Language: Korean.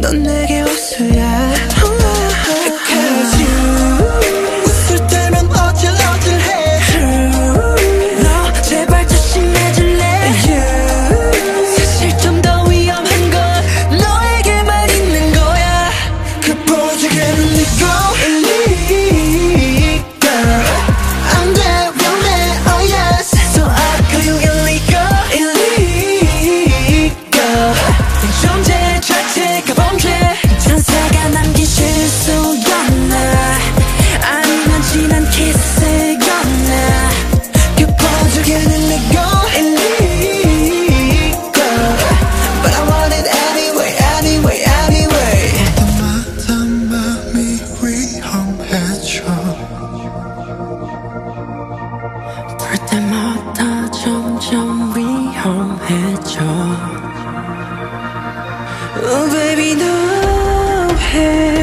넌 내게 점점 위험해져 Oh baby 너해